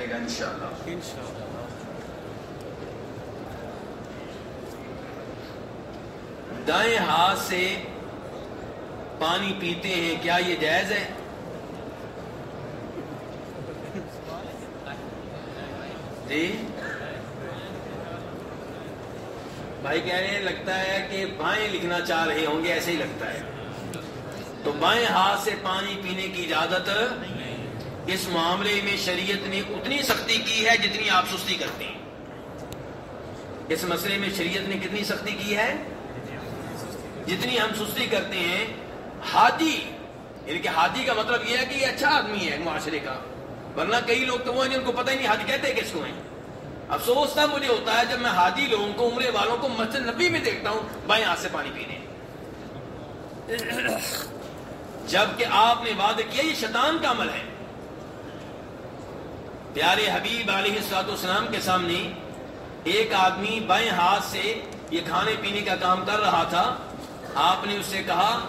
انشاءاللہ۔ دائیں ہاتھ سے پانی پیتے ہیں، کیا یہ جائز ہے؟ جی؟ بھائی کہہ رہے ہیں، لگتا ہے کہ بائیں لکھنا چاہ رہے ہوں گے، ایسے ہی لگتا ہے۔ تو بائیں ہاتھ سے پانی پینے کی اجازت اس معاملے میں شریعت نے اتنی سختی کی ہے جتنی آپ سستی کرتے ہیں۔ اس مسئلے میں شریعت نے کتنی سختی کی ہے؟ جتنی ہم سستی کرتے ہیں۔ ہادی یعنی کہ ہادی کا مطلب یہ ہے کہ یہ اچھا آدمی ہے معاشرے کا۔ ورنہ کئی لوگ تو وہ جن کو پتہ ہی نہیں ہادی کہتے کس کو ہیں۔ افسوس تب مجھے ہوتا ہے جب میں ہادی لوگوں کو، عمرے والوں کو مسجد نبی میں دیکھتا ہوں، بائیں ہاتھ سے پانی پینے۔ جبکہ آپ نے وعدہ کیا یہ شیطان کا عمل ہے۔ پیارے حبیب علیہ السلاط اسلام کے سامنے ایک آدمی بائیں ہاتھ سے یہ کھانے پینے کا کام کر رہا تھا۔ آپ نے اس سے کہا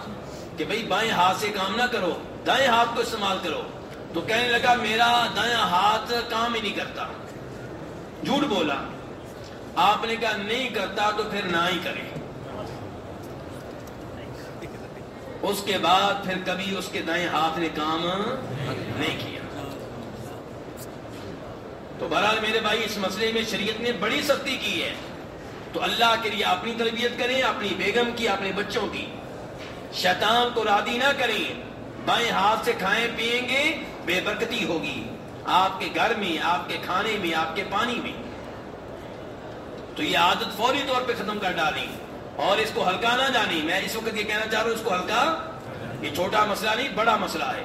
کہ بھئی بائیں ہاتھ سے کام نہ کرو، دائیں ہاتھ کو استعمال کرو۔ تو کہنے لگا میرا دائیں ہاتھ کام ہی نہیں کرتا۔ جھوٹ بولا۔ آپ نے کہا نہیں کرتا تو پھر نہ ہی کرے۔ اس کے بعد پھر کبھی اس کے دائیں ہاتھ نے کام نہیں کیا۔ تو بہرحال میرے بھائی، اس مسئلے میں شریعت نے بڑی سختی کی ہے۔ تو اللہ کے لیے اپنی تربیت کریں، اپنی بیگم کی، اپنے بچوں کی۔ شیطان کو رادی نہ کریں۔ بائیں ہاتھ سے کھائیں، پیئیں گے، بے برکتی ہوگی۔ آپ کے گھر میں، آپ کے کھانے میں، آپ کے پانی میں۔ تو یہ عادت فوری طور پہ ختم کر ڈالیں۔ اور اس کو ہلکا نہ جانی میں اس وقت یہ کہنا چاہ رہا ہوں، اس کو ہلکا یہ چھوٹا مسئلہ نہیں، بڑا مسئلہ ہے۔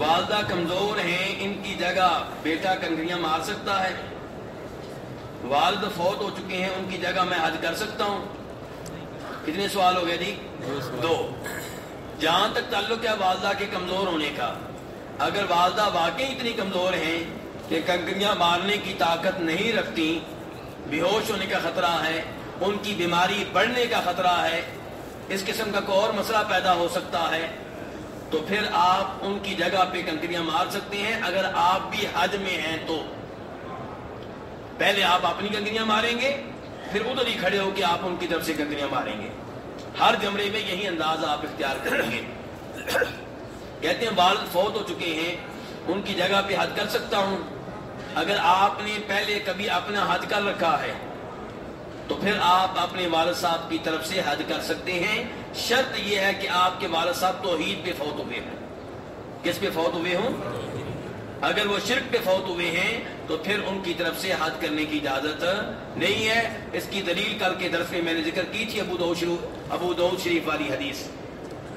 والدہ کمزور ہیں، ان کی جگہ بیٹا کنگریاں مار سکتا ہے۔ والد فوت ہو چکے ہیں، ان کی جگہ میں حج کر سکتا ہوں۔ کتنے سوال ہو گئے جی؟ دو۔ جہاں تک تعلق ہے والدہ کے کمزور ہونے کا، اگر والدہ واقعی اتنی کمزور ہیں کہ کنکریاں مارنے کی طاقت نہیں رکھتی بے ہوش ہونے کا خطرہ ہے، ان کی بیماری بڑھنے کا خطرہ ہے، اس قسم کا کوئی اور مسئلہ پیدا ہو سکتا ہے۔ تو پھر آپ ان کی جگہ پہ کنکریاں مار سکتے ہیں۔ اگر آپ بھی حج میں ہیں تو پہلے آپ اپنی کنکریاں ماریں گے، پھر ادھر ہی کھڑے ہو کے آپ ان کی طرف سے کنکریاں ماریں گے۔ ہر جمرے میں یہی انداز آپ اختیار کریں گے۔ کہتے ہیں، والد فوت ہو چکے ہیں، ان کی جگہ پہ حج کر سکتا ہوں۔ اگر آپ نے پہلے کبھی اپنا حج کر رکھا ہے، تو پھر آپ اپنے والد صاحب کی طرف سے حج کر سکتے ہیں۔ شرط یہ ہے کہ آپ کے والد صاحب توحید پہ فوت ہوئے ہوں۔ کس پہ فوت ہوئے ہوں؟ اگر وہ شرک پہ فوت ہوئے ہیں، تو پھر ان کی طرف سے حج کرنے کی اجازت نہیں ہے۔ اس کی دلیل کل کے درس میں میں نے ذکر کی تھی ابو دو شروع ابو دو شریف والی حدیث۔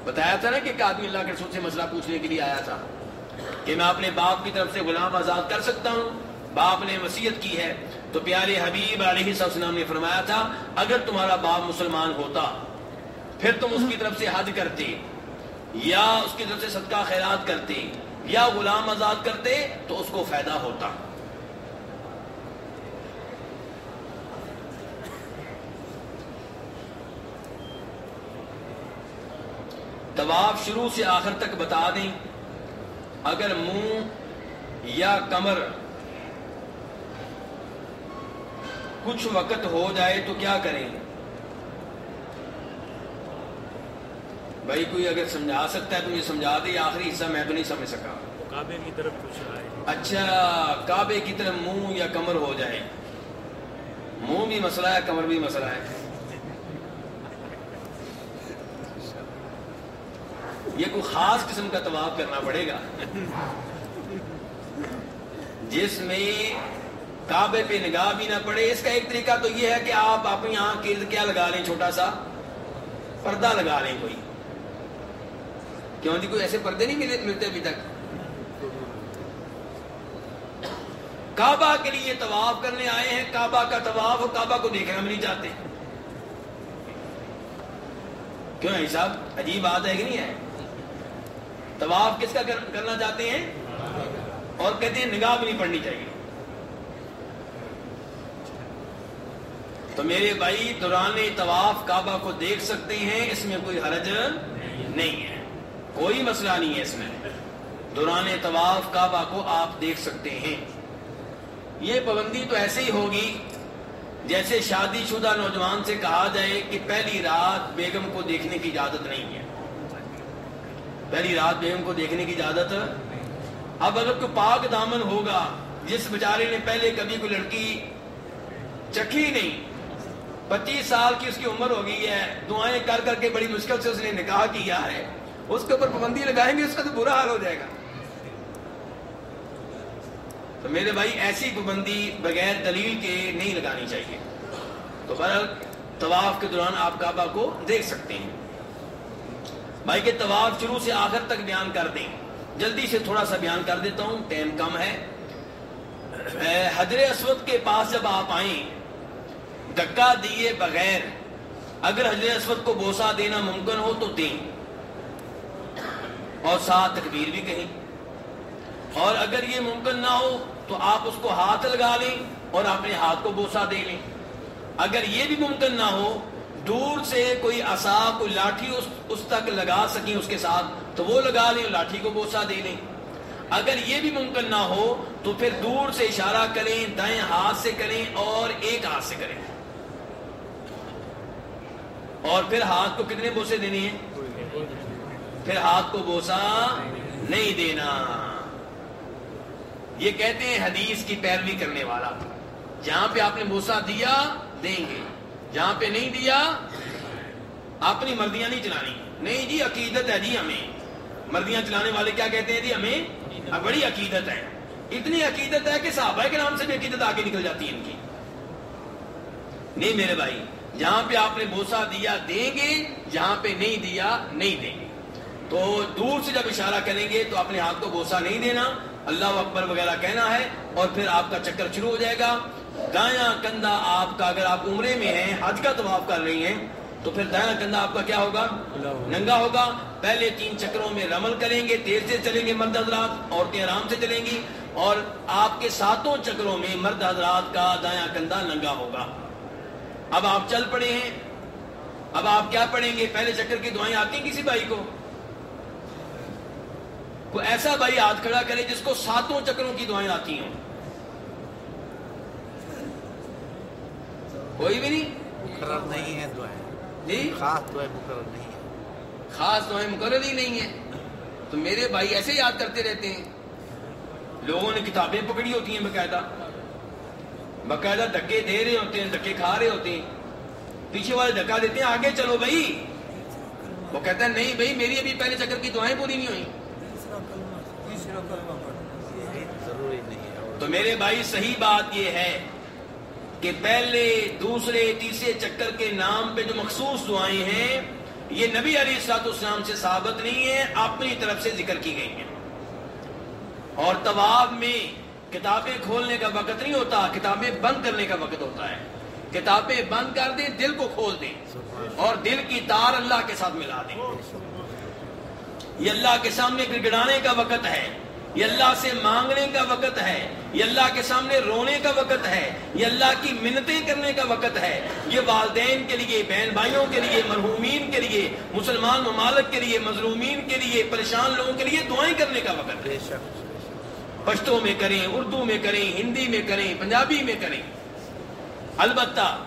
بتایا تھا نا کہ ایک آدمی اللہ کے رسول سے مسئلہ پوچھنے کے لیے آیا تھا کہ میں اپنے باپ کی طرف سے غلام آزاد کر سکتا ہوں؟ باپ نے وصیت کی ہے۔ تو پیارے حبیب علیہ السلام نے فرمایا تھا، اگر تمہارا باپ مسلمان ہوتا پھر تم اس کی طرف سے حج کرتے، یا اس کی طرف سے صدقہ خیرات کرتے، یا غلام آزاد کرتے تو اس کو فائدہ ہوتا۔ طواف شروع سے آخر تک بتا دیں، اگر منہ یا کمر کچھ وقت ہو جائے تو کیا کریں؟ بھائی کوئی اگر سمجھا سکتا ہے تو یہ سمجھا دے آخری حصہ میں تو نہیں سمجھ سکا۔ کعبے کی طرف کچھ اچھا کعبے کی طرف منہ یا کمر ہو جائے۔ منہ بھی مسئلہ ہے کمر بھی مسئلہ ہے۔ یہ کوئی خاص قسم کا طواف کرنا پڑے گا۔ جس میں کعبے پہ نگاہ بھی نہ پڑے اس کا ایک طریقہ تو یہ ہے کہ آپ اپنی آنکھ کیا لگا لیں چھوٹا سا پردہ لگا لیں کوئی۔ کیوں ہاں جی کوئی ایسے پردے نہیں ملے ملتے ابھی تک۔ کعبہ کے لیے طواف کرنے آئے ہیں، کعبہ کا طواف کعبہ کو دیکھنا بھی نہیں چاہتے۔ کیوں ہے صاحب؟ عجیب بات ہے کہ نہیں ہے؟ طواف کس کا کرنا چاہتے ہیں؟ اور کہتے ہیں نگاہ بھی نہیں پڑنی چاہیے۔ تو میرے بھائی، دوران طواف کعبہ کو دیکھ سکتے ہیں، اس میں کوئی حرج نہیں ہے۔ کوئی مسئلہ نہیں ہے اس میں۔ دوران طواف کعبہ کو آپ دیکھ سکتے ہیں۔ یہ پابندی تو ایسے ہی ہوگی جیسے شادی شدہ نوجوان سے کہا جائے کہ پہلی رات بیگم کو دیکھنے کی اجازت نہیں ہے۔ پہلی رات بیگم کو دیکھنے کی اجازت؟ اب اگر کوئی پاک دامن ہوگا جس بیچارے نے پہلے کبھی کوئی لڑکی چکھی نہیں، پچیس سال کی اس کی عمر ہو گئی ہے، دعائیں کر کر کے بڑی مشکل سے اس نے نکاح کیا ہے اس کے اوپر پابندی لگائیں گے، اس کا تو برا حال ہو جائے گا۔ تو میرے بھائی، ایسی پابندی بغیر دلیل کے نہیں لگانی چاہیے۔ تو بہرحال طواف کے دوران آپ کعبہ کو دیکھ سکتے ہیں۔ بھائی کے طواف شروع سے آخر تک بیان کر دیں۔ جلدی سے تھوڑا سا بیان کر دیتا ہوں، ٹائم کم ہے۔ حضر اسود کے پاس جب آپ آئیں دکا دیے بغیر اگر حضر اسود کو بوسا دینا ممکن ہو تو دیں۔ اور ساتھ تکبیر بھی کہیں۔ اور اگر یہ ممکن نہ ہو تو آپ اس کو ہاتھ لگا لیں اور اپنے ہاتھ کو بوسا دے لیں۔ اگر یہ بھی ممکن نہ ہو دور سے کوئی اصا کوئی لاٹھی اس, اس تک لگا سکیں اس کے ساتھ تو وہ لگا لیں لاٹھی کو بوسا دے لیں۔ اگر یہ بھی ممکن نہ ہو تو پھر دور سے اشارہ کریں دائیں ہاتھ سے کریں اور ایک ہاتھ سے کریں۔ اور پھر ہاتھ کو کتنے بوسے دینے ہیں؟ پھر ہاتھ کو بوسا نہیں دینا۔ یہ کہتے ہیں حدیث کی پیروی کرنے والا۔ جہاں پہ آپ نے بوسا دیا، دیں گے۔ جہاں پہ نہیں دیا، اپنی مردیاں نہیں چلانی۔ نہیں جی عقیدت ہے جی ہمیں۔ مردیاں چلانے والے کیا کہتے ہیں جی؟ ہمیں بڑی عقیدت ہے۔ اتنی عقیدت ہے کہ صحابہ کے نام سے بھی عقیدت آگے نکل جاتی ہے ان کی۔ نہیں میرے بھائی، جہاں پہ آپ نے بوسا دیا، دیں گے۔ جہاں پہ نہیں دیا، نہیں دیں۔ گے تو دور سے جب اشارہ کریں گے تو اپنے ہاتھ کو بوسا نہیں دینا، اللہ اکبر وغیرہ کہنا ہے اور پھر آپ کا چکر شروع ہو جائے گا۔ دایاں کندھا آپ کا اگر آپ عمرے میں ہیں، حج کا طواف کر رہی ہیں، تو پھر دایاں کندھا آپ کا کیا ہوگا؟ ننگا ہوگا۔ پہلے تین چکروں میں رمل کریں گے، تیز سے چلیں گے مرد حضرات، عورتیں آرام سے چلیں گی اور آپ کے ساتوں چکروں میں مرد حضرات کا دایاں کندھا ننگا ہوگا۔ اب آپ چل پڑے ہیں۔ اب آپ کیا پڑھیں گے؟ پہلے چکر کی دعائیں آتی ہیں کسی بھائی کو؟ کوئی ایسا بھائی ہاتھ کھڑا کرے جس کو ساتوں چکروں کی دعائیں آتی ہوں۔ کوئی بھی نہیں؟ مقرر نہیں ہے دعائیں۔ جی؟ خاص دعائیں مقرر نہیں ہے خاص دعائیں مقرر ہی نہیں ہے تو میرے بھائی ایسے یاد کرتے رہتے ہیں۔ لوگوں نے کتابیں پکڑی ہوتی ہیں باقاعدہ۔ باقاعدہ دھکے دے رہے ہوتے ہیں دھکے کھا رہے ہوتے ہیں۔ پیچھے والے دھکا دیتے ہیں آگے چلو بھائی۔ وہ کہتا ہے نہیں بھائی میری ابھی پہلے چکر کی دعائیں پوری نہیں ہوئی ضروری نہیں ہے تو میرے بھائی، صحیح بات یہ ہے کہ پہلے، دوسرے، تیسرے چکر کے نام پہ جو مخصوص دعائیں ہیں، یہ نبی علی سات اسلام سے ثابت نہیں ہے اپنی طرف سے ذکر کی گئی ہیں۔ اور طواب میں کتابیں کھولنے کا وقت نہیں ہوتا، کتابیں بند کرنے کا وقت ہوتا ہے۔ کتابیں بند کر دیں، دل کو کھول دیں۔ اور دل کی تار اللہ کے ساتھ ملا دیں۔ یہ اللہ کے سامنے گڑگڑانے کا وقت ہے۔ یہ اللہ سے مانگنے کا وقت ہے یہ اللہ کے سامنے رونے کا وقت ہے یہ اللہ کی منتیں کرنے کا وقت ہے۔ یہ والدین کے لیے بہن بھائیوں کے لیے مرحومین کے لیے مسلمان ممالک کے لیے مظلومین کے لیے پریشان لوگوں کے لیے دعائیں کرنے کا وقت ہے۔ پشتوں میں کریں اردو میں کریں ہندی میں کریں پنجابی میں کریں۔ البتہ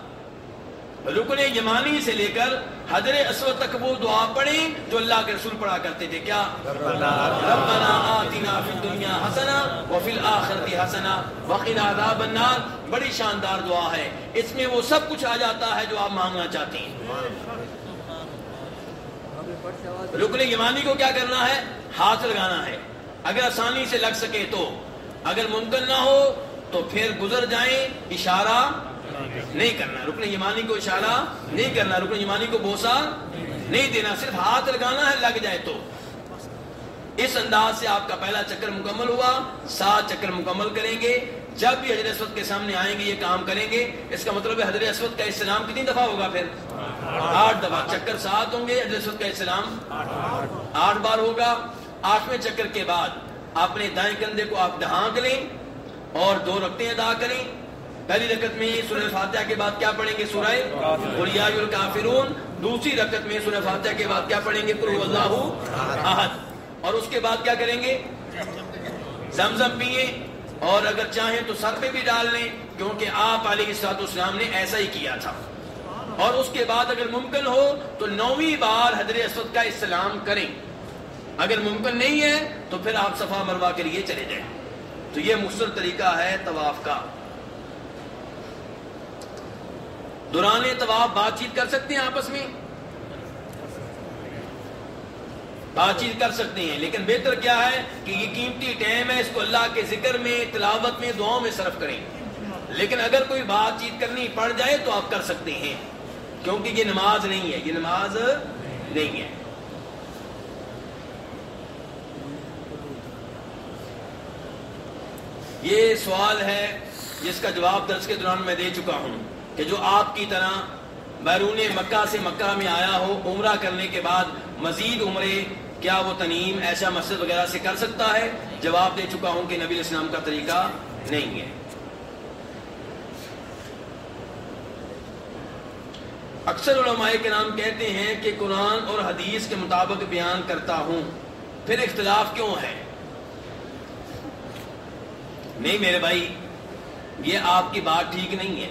رکن یمانی سے لے کر حضر اسود تک وہ دعا پڑھیں جو اللہ کے رسول پڑھا کرتے تھے۔ کیا؟ ربنا آتنا فی الدنیا حسنا وفی الاخرت حسنا وقنا عذاب النار۔ بڑی شاندار دعا ہے۔ اس میں وہ سب کچھ آ جاتا ہے جو آپ مانگنا چاہتے ہیں۔ رکن یمانی کو کیا کرنا ہے؟ ہاتھ لگانا ہے۔ اگر آسانی سے لگ سکے تو۔ اگر ممکن نہ ہو تو پھر گزر جائیں اشارہ نہیں کرنا۔ رکن یمانی کو اشارہ نہیں کرنا۔ رکن یمانی کو بوسا نہیں دینا۔ صرف ہاتھ لگانا ہے، لگ جائے تو۔ اس انداز سے آپ کا پہلا چکر مکمل ہوا۔ سات چکر مکمل کریں گے۔ جب بھی حضرت اسود کے سامنے آئیں گے، یہ کام کریں گے۔ اس کا مطلب ہے حضرت اسود کا اسلام کتنی دفعہ ہوگا پھر؟ آٹھ دفعہ۔ چکر سات ہوں گے، حضرت اسود کا اسلام آٹھ بار ہوگا۔ آٹھویں چکر کے بعد اپنے دائیں کندھے کو آپ ڈھانک لیں اور دو رکھتے ادا کریں۔ پہلی رکعت میں سورہ فاتحہ کے بعد کیا پڑھیں گے سورہ قل یا الکافرون؟ دوسری رکعت میں سورہ فاتحہ کے بعد کیا پڑھیں گے؟ قل اللہ احد۔ اور اس کے بعد کیا کریں گے؟ زمزم پیئے اور اگر چاہیں تو سر پہ بھی ڈال لیں کیونکہ آپ علیہ السلاط اسلام نے ایسا ہی کیا تھا۔ اور اس کے بعد اگر ممکن ہو تو نویں بار حضر اسود کا استعلام کریں۔ اگر ممکن نہیں ہے تو پھر آپ صفا مروا کے لیے چلے جائیں۔ تو یہ مختصر طریقہ ہے طواف کا۔ دوران طواف بات چیت کر سکتے ہیں آپس میں؟ بات چیت کر سکتے ہیں، لیکن بہتر کیا ہے کہ یہ قیمتی ٹائم ہے، اس کو اللہ کے ذکر میں، تلاوت میں، دعاؤں میں صرف کریں۔ لیکن اگر کوئی بات چیت کرنی پڑ جائے تو آپ کر سکتے ہیں، کیونکہ یہ نماز نہیں ہے، یہ نماز نہیں ہے۔ یہ سوال ہے جس کا جواب درس کے دوران میں دے چکا ہوں۔ کہ جو آپ کی طرح بیرون مکہ سے مکہ میں آیا ہو، عمرہ کرنے کے بعد مزید عمرے، کیا وہ تنیم ایسا مسجد وغیرہ سے کر سکتا ہے؟ جواب دے چکا ہوں کہ نبی اسلام کا طریقہ نہیں ہے۔ اکثر علماء کے نام کہتے ہیں کہ قرآن اور حدیث کے مطابق بیان کرتا ہوں۔ پھر اختلاف کیوں ہے؟ نہیں میرے بھائی، یہ آپ کی بات ٹھیک نہیں ہے۔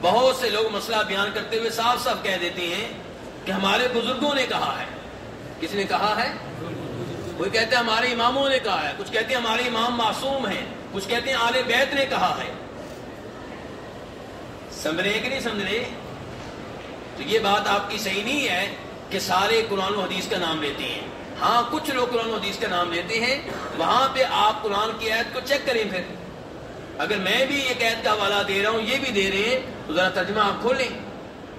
بہت سے لوگ مسئلہ بیان کرتے ہوئے صاف صاف کہہ دیتے ہیں کہ ہمارے بزرگوں نے کہا ہے۔ کس نے کہا ہے؟ کوئی کہتے ہیں ہمارے اماموں نے کہا ہے، کچھ کہتے ہیں ہمارے امام معصوم ہیں، کچھ کہتے ہیں آل بیت نے کہا ہے۔ سمجھ رہے کہ نہیں سمجھ رہے تو یہ بات آپ کی صحیح نہیں ہے کہ سارے قرآن و حدیث کا نام لیتے ہیں۔ ہاں کچھ لوگ قرآن و حدیث کا نام لیتے ہیں، وہاں پہ آپ قرآن کی عید کو چیک کریں پھر۔ اگر میں بھی ایک عید کا حوالہ دے رہا ہوں یہ بھی دے رہے ہیں تو ذرا ترجمہ آپ کھولیں۔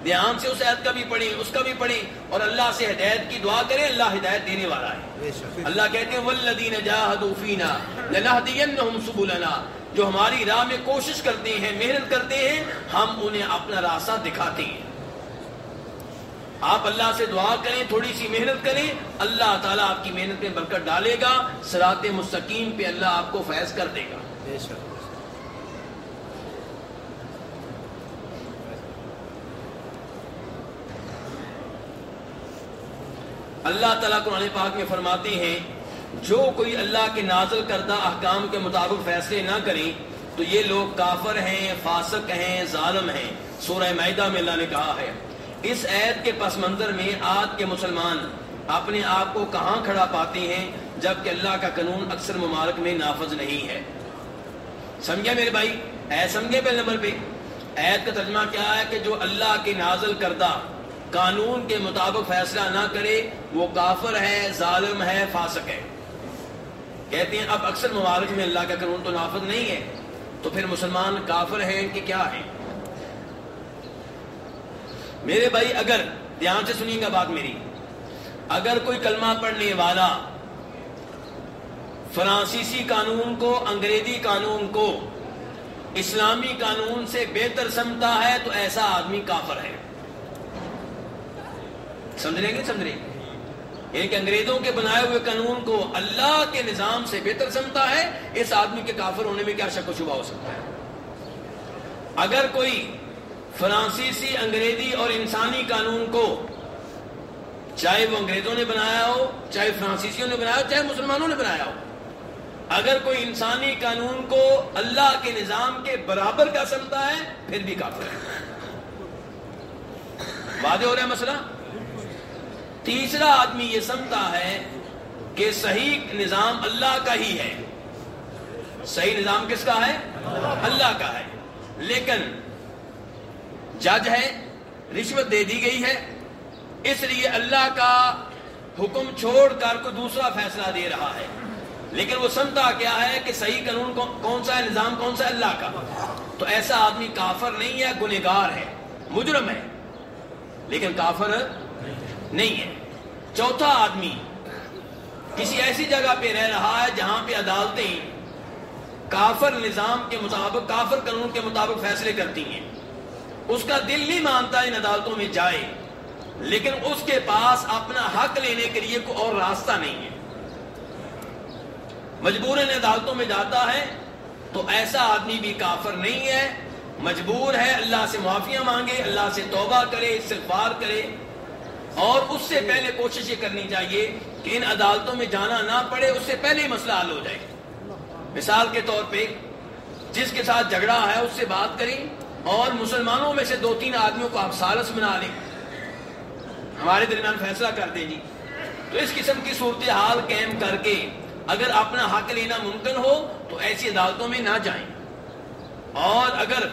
دھیان سے اس عید کا بھی پڑھیں اس کا بھی پڑھیں اور اللہ سے ہدایت کی دعا کریں اللہ ہدایت دینے والا ہے۔ اللہ کہتے ہیں والذین جاہدوا فینا لنہدینہم سبلنا۔ جو ہماری راہ میں کوشش کرتے ہیں محنت کرتے ہیں ہم انہیں اپنا راستہ دکھاتے ہیں۔ آپ اللہ سے دعا کریں تھوڑی سی محنت کریں اللہ تعالیٰ آپ کی محنت میں برکت ڈالے گا سرات مستقیم پہ اللہ آپ کو فیض کر دے گا۔ اللہ تعالیٰ قرآن پاک میں فرماتے ہیں، جو کوئی اللہ کے نازل کردہ احکام کے مطابق فیصلے نہ کریں تو یہ لوگ کافر ہیں، فاسق ہیں، ظالم ہیں۔ سورہ معدہ میں اللہ نے کہا ہے، اس عید کے پس منظر میں آج کے مسلمان اپنے آپ کو کہاں کھڑا پاتے ہیں، جبکہ اللہ کا قانون اکثر ممالک میں نافذ نہیں ہے۔ سمجھا میرے بھائی؟ اے سمجھے پہلے نمبر پہ عید کا ترجمہ کیا ہے کہ جو اللہ کے نازل کردہ قانون کے مطابق فیصلہ نہ کرے، وہ کافر ہے، ظالم ہے، فاسق ہے۔ کہتے ہیں، اب اکثر ممالک میں اللہ کا قانون تو نافذ نہیں ہے، تو پھر مسلمان کافر ہیں کہ کیا ہیں؟ میرے بھائی، اگر دھیان سے سنیے گا بات میری۔ اگر کوئی کلمہ پڑھنے والا فرانسیسی قانون کو، انگریزی قانون کو، اسلامی قانون سے بہتر سمجھتا ہے، تو ایسا آدمی کافر ہے۔ سمجھ رہے گے سمجھ رہے یعنی کہ انگریزوں کے بنائے ہوئے قانون کو اللہ کے نظام سے بہتر سمجھتا ہے، اس آدمی کے کافر ہونے میں کیا شک و شبہ ہو سکتا ہے؟ اگر کوئی فرانسیسی، انگریزی اور انسانی قانون کو چاہے وہ انگریزوں نے بنایا ہو، چاہے فرانسیسیوں نے بنایا ہو، چاہے مسلمانوں نے بنایا ہو، اگر کوئی انسانی قانون کو اللہ کے نظام کے برابر کا سمجھتا ہے، پھر بھی کافر ہے۔ واضح ہو رہا ہے مسئلہ؟ تیسرا آدمی یہ سمجھتا ہے کہ صحیح نظام اللہ کا ہی ہے۔ صحیح نظام کس کا ہے؟ اللہ کا ہے۔ لیکن جج ہے، رشوت دے دی گئی ہے۔ اس لیے اللہ کا حکم چھوڑ کر کوئی دوسرا فیصلہ دے رہا ہے۔ لیکن وہ سمجھتا کیا ہے کہ صحیح قانون کون سا ہے؟ نظام کون سا ہے؟ اللہ کا۔ تو ایسا آدمی کافر نہیں ہے گنےگار ہے، مجرم ہے۔ لیکن کافر نہیں ہے۔ چوتھا آدمی کسی ایسی جگہ پہ رہ رہا ہے جہاں پہ عدالتیں کافر نظام کے مطابق، کافر قانون کے مطابق فیصلے کرتی ہیں۔ اس کا دل نہیں مانتا ان عدالتوں میں جائے۔ لیکن اس کے پاس اپنا حق لینے کے لیے کوئی اور راستہ نہیں ہے۔ مجبور ان عدالتوں میں جاتا ہے تو ایسا آدمی بھی کافر نہیں ہے۔ مجبور ہے، اللہ سے معافیاں مانگے، اللہ سے توبہ کرے، استغفار کرے۔ اور اس سے پہلے کوشش یہ کرنی چاہیے کہ ان عدالتوں میں جانا نہ پڑے، اس سے پہلے ہی مسئلہ حل ہو جائے۔ مثال کے طور پہ، جس کے ساتھ جھگڑا ہے، اس سے بات کریں اور مسلمانوں میں سے دو تین آدمیوں کو آپ سالس بنا لیں۔ ہمارے درمیان فیصلہ کر دیں جی۔ تو اس قسم کی صورتحال قائم کر کے اگر اپنا حق لینا ممکن ہو، تو ایسی عدالتوں میں نہ جائیں۔ اور اگر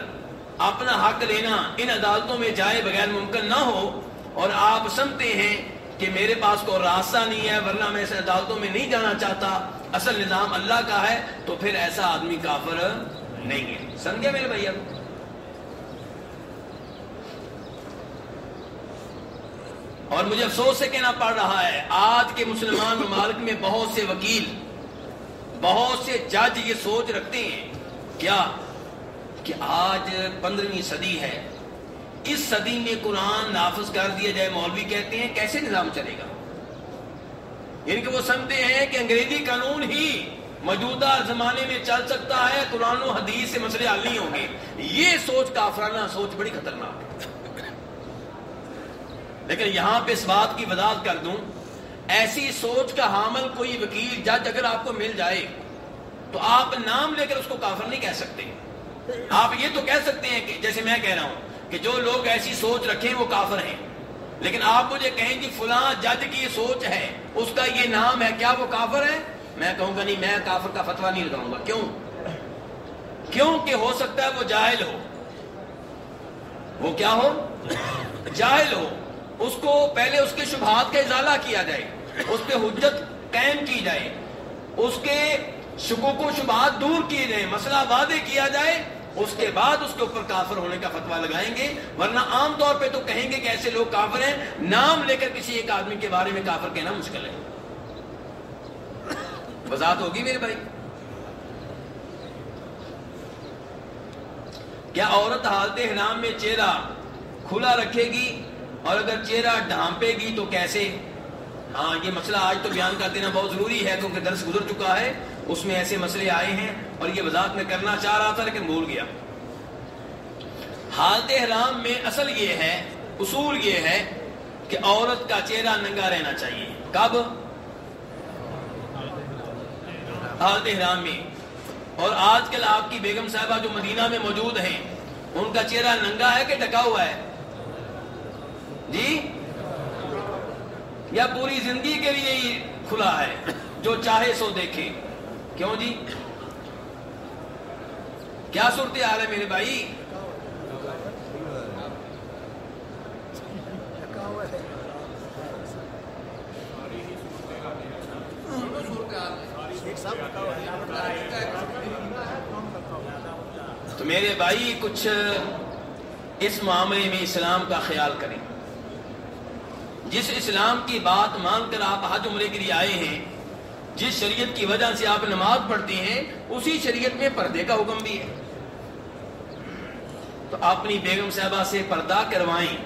اپنا حق لینا ان عدالتوں میں جائے بغیر ممکن نہ ہو اور آپ سمجھتے ہیں کہ میرے پاس کوئی راستہ نہیں ہے، ورنہ میں ایسے عدالتوں میں نہیں جانا چاہتا۔ اصل نظام اللہ کا ہے، تو پھر ایسا آدمی کافر نہیں ہے۔ سمجھے میرے بھیا اور مجھے افسوس سے کہنا پڑ رہا ہے، آج کے مسلمان ممالک میں بہت سے وکیل، بہت سے جج یہ سوچ رکھتے ہیں۔ کیا؟ کہ آج پندرہویں صدی ہے۔ اس صدی میں قرآن نافذ کر دیا جائے، مولوی کہتے ہیں، کیسے نظام چلے گا؟ یعنی کہ وہ سمجھتے ہیں کہ انگریزی قانون ہی موجودہ زمانے میں چل سکتا ہے، قرآن و حدیث سے مسئلے حل نہیں ہوں گے۔ یہ سوچ کافرانہ سوچ بڑی خطرناک ہے۔ لیکن یہاں پہ اس بات کی وضاحت کر دوں، ایسی سوچ کا حامل کوئی وکیل، جج اگر آپ کو مل جائے، تو آپ نام لے کر اس کو کافر نہیں کہہ سکتے۔ آپ یہ تو کہہ سکتے ہیں کہ، جیسے میں کہہ رہا ہوں کہ جو لوگ ایسی سوچ رکھیں وہ کافر ہیں۔ لیکن آپ مجھے کہیں کہ فلاں جج کی یہ سوچ ہے، اس کا یہ نام ہے، کیا وہ کافر ہے؟ میں کہوں گا نہیں، میں کافر کا فتوا نہیں لگاؤں گا۔ کیوں؟ کیوں کہ ہو سکتا ہے وہ جاہل ہو۔ وہ کیا ہو؟ جاہل ہو۔ اس کو پہلے اس کے شبہات کا ازالہ کیا جائے، اس پہ حجت قائم کی جائے، اس کے شکوک و شبہات دور کیے جائیں، مسئلہ وعدے کیا جائے۔ اس کے بعد اس کے اوپر کافر ہونے کا فتوا لگائیں گے، ورنہ عام طور پہ تو کہیں گے کہ ایسے لوگ کافر ہیں، نام لے کر کسی ایک آدمی کے بارے میں کافر کہنا مشکل ہے۔ وضاحت ہوگی میرے بھائی؟ کیا عورت حالت حرام میں چہرہ کھلا رکھے گی اور اگر چہرہ ڈھانپے گی تو کیسے؟ ہاں یہ مسئلہ آج تو بیان کر دینا بہت ضروری ہے کیونکہ درس گزر چکا ہے، اس میں ایسے مسئلے آئے ہیں اور یہ وضاحت میں کرنا چاہ رہا تھا لیکن بھول گیا۔ حالت حرام میں اصل یہ ہے، اصول یہ ہے کہ عورت کا چہرہ ننگا رہنا چاہیے۔ کب؟ حالت حرام میں۔ اور آج کل آپ کی بیگم صاحبہ جو مدینہ میں موجود ہیں، ان کا چہرہ ننگا ہے کہ ڈکا ہوا ہے؟ جی؟ یا پوری زندگی کے لیے ہی کھلا ہے، جو چاہے سو دیکھے۔ کیوں جی؟ کیا صورت حال ہے میرے بھائی؟ تو میرے بھائی، کچھ اس معاملے میں اسلام کا خیال کریں۔ جس اسلام کی بات مان کر آپ حج عمرے کے لیے آئے ہیں، جس شریعت کی وجہ سے آپ نماز پڑھتی ہیں، اسی شریعت میں پردے کا حکم بھی ہے۔ تو اپنی بیگم صاحبہ سے پردہ کروائیں۔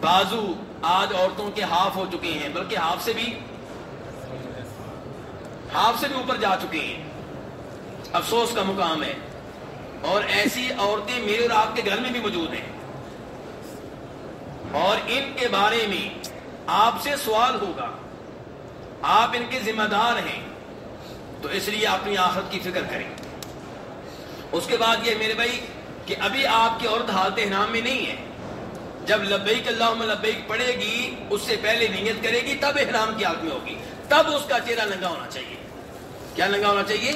بازو آج عورتوں کے ہاف ہو چکے ہیں، بلکہ ہاف سے بھی، ہاف سے بھی اوپر جا چکے ہیں۔ افسوس کا مقام ہے۔ اور ایسی عورتیں میرے اور آپ کے گھر میں بھی موجود ہیں۔ اور ان کے بارے میں آپ سے سوال ہوگا۔ آپ ان کے ذمہ دار ہیں، تو اس لیے اپنی آخرت کی فکر کریں۔ اس کے بعد یہ میرے بھائی کہ ابھی آپ کی عورت حالت حرام میں نہیں ہے۔ جب لبیک اللہ لبیک پڑے گی، اس سے پہلے نیت کرے گی، تب احرام کی حالت میں ہوگی۔ تب اس کا چہرہ ننگا ہونا چاہیے۔ کیا ننگا ہونا چاہیے؟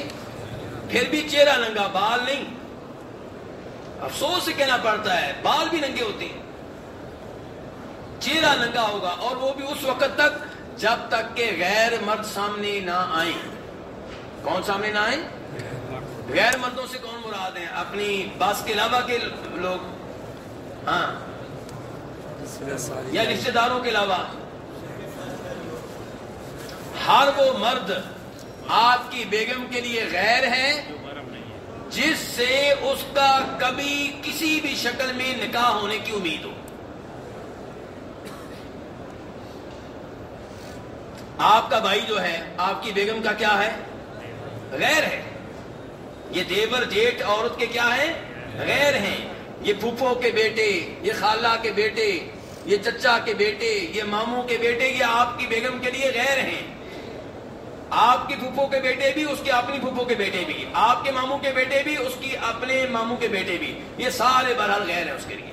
پھر بھی چہرہ ننگا، بال نہیں۔ افسوس سے کہنا پڑتا ہے، بال بھی ننگے ہوتے ہیں۔ چہرہ ننگا ہوگا اور وہ بھی اس وقت تک جب تک کہ غیر مرد سامنے نہ آئیں۔ کون سامنے نہ آئیں؟ غیر مردوں سے کون مراد ہیں؟ اپنی بس کے علاوہ کے لوگ۔ ہاں۔ یا رشتے داروں کے علاوہ۔ ہر وہ مرد آپ کی بیگم کے لیے غیر ہے جس سے اس کا کبھی کسی بھی شکل میں نکاح ہونے کی امید ہو۔ آپ کا بھائی جو ہے، آپ کی بیگم کا کیا ہے؟ غیر ہے۔ یہ دیور جیٹ عورت کے کیا ہیں؟ غیر ہیں۔ یہ پھوپھو کے بیٹے، یہ خالہ کے بیٹے، یہ چچا کے بیٹے، یہ ماموں کے بیٹے، یہ آپ کی بیگم کے لیے غیر ہیں۔ آپ کی پھوپھو کے بیٹے بھی، اس کے اپنی پھوپھو کے بیٹے بھی۔ آپ کے ماموں کے بیٹے بھی، اس کی اپنے ماموں کے بیٹے بھی۔ یہ سارے بہرحال غیر ہیں اس کے لیے۔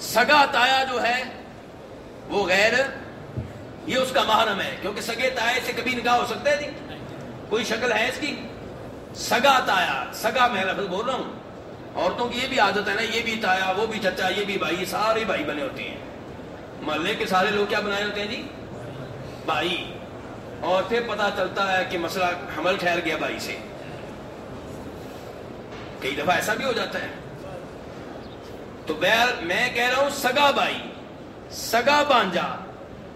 سگا تایا جو ہے، وہ غیر یہ اس کا محرم ہے، کیونکہ سگے تائے سے کبھی نکاح ہو سکتا ہے جی کوئی شکل ہے اس کی؟ سگا تایا، سگا میں لفظ بول رہا ہوں۔ عورتوں کی یہ بھی عادت ہے نا، یہ بھی تایا، وہ بھی چچا، یہ بھی بھائی سارے بھائی بنے ہوتے ہیں۔ محلے کے سارے لوگ کیا بنائے ہوتے ہیں جی؟ بھائی۔ اور پھر پتا چلتا ہے کہ مسئلہ حمل ٹھہر گیا بھائی سے۔ کئی دفعہ ایسا بھی ہو جاتا ہے۔ تو میں کہہ رہا ہوں، سگا بھائی، سگا بانجا